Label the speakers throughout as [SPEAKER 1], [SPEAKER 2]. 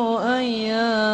[SPEAKER 1] أن يا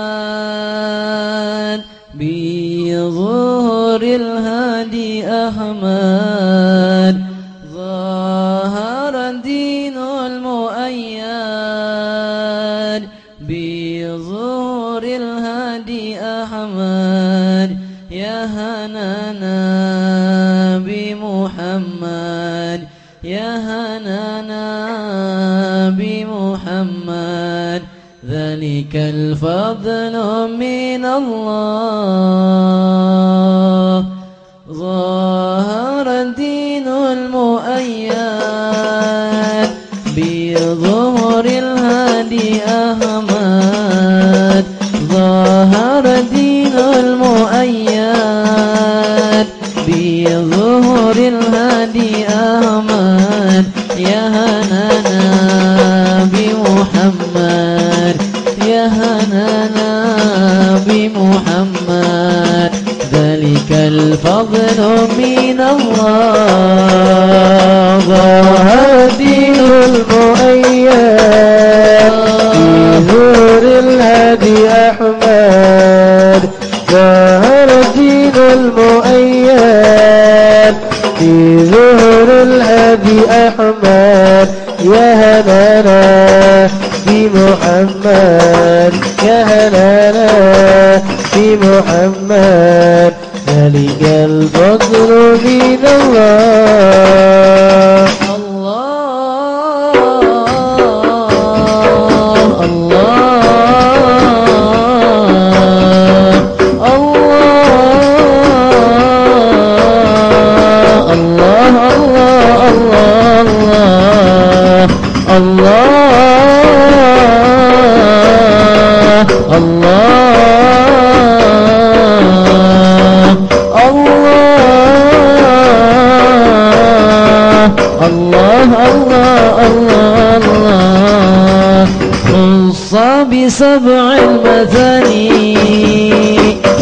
[SPEAKER 1] ذلك الفضل من الله. ظهر الدين المؤيد بظهر الهادي أحمد. ظهر الدين المؤيد بظهور الهادي أحمد. يا هنانا بمحمد. الفضل من الله ظهر الدين المؤيد
[SPEAKER 2] نور الهادي أحمد ظهر الدين المؤيد. في ظهر الهادي أحمد يا هنانا بمحمد يا هنانا بمحمد
[SPEAKER 1] the love. خص بسبع المثاني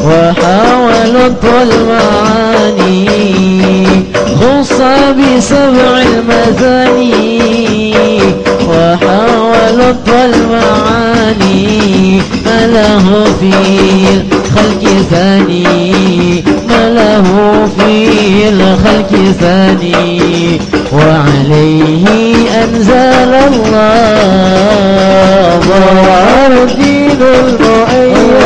[SPEAKER 1] وحاولت المعاني خص بسبع المثاني وحاولت المعاني ما له في الخلق ثاني؟ ما له في الخلق ثاني؟ وعليه أنزل الله. ظهر الدين المؤيد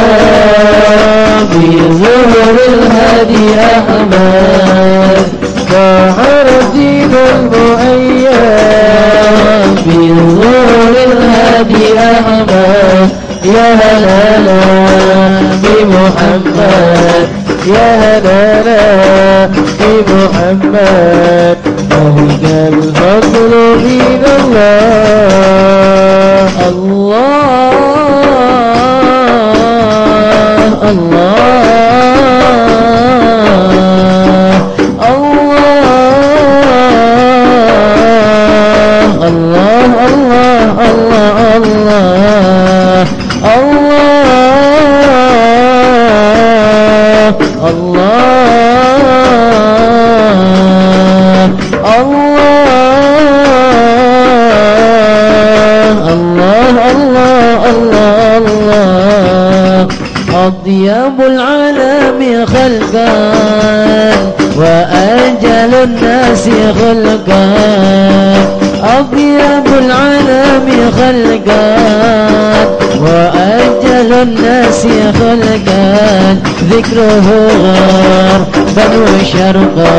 [SPEAKER 1] بظهر الهادي أحمد ظهر الدين المؤيد بظهور الهادي أحمد يا هلالا بمحمد يا هلالا بمحمد ذلك الفضل من الله Allah. أطيب العالم خلقا وأجل الناس خلقا. أطيب العالم خلقا وأجل الناس خلقا ذكره غربا وشرقا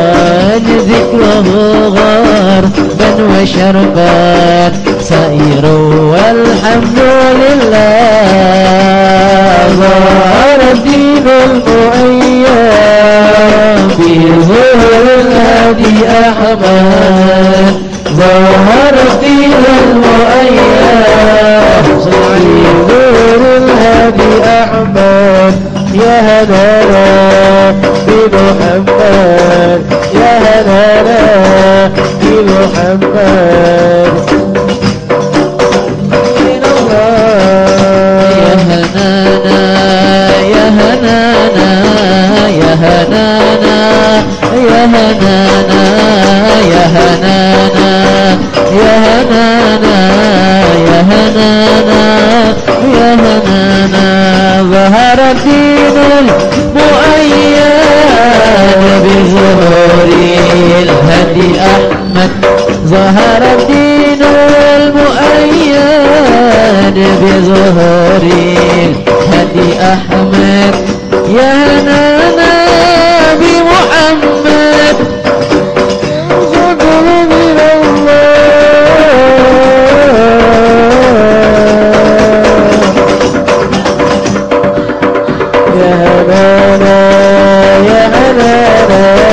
[SPEAKER 1] ذكره غربا وشرقا سائر والحمد لله ظهر الدين المؤيد بظهور الهادي أحمد. ظهرت فيها الرؤيا في
[SPEAKER 2] نور الهادي أحمد يا هلالا بمحمد يا هلالا بمحمد
[SPEAKER 1] هنانا يا هنانا يا هنانا ظهر الدين المؤيد بظهور الهدي أحمد ظهر الدين المؤيد بظهور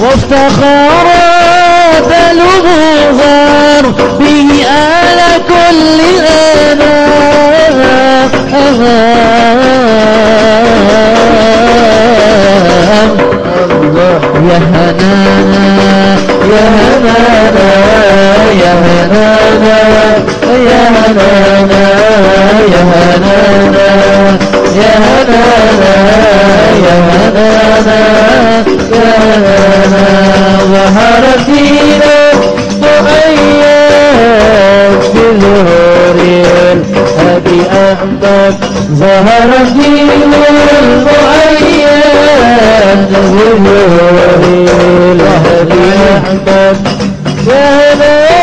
[SPEAKER 1] وافتخر بل مظهر به آل كل
[SPEAKER 2] الأنام
[SPEAKER 1] يا هنانا يا هنانا يا هنانا يا هنانا يا هنانا يا هنانا يا هنانا. ظهر فينا
[SPEAKER 2] مؤيد بظهور الحب أحمد ظهر فينا مؤيد بظهور الحب أحمد يا